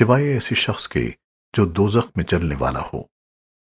سوائے ایسی شخص کے جو دوزخ میں جلنے والا ہو۔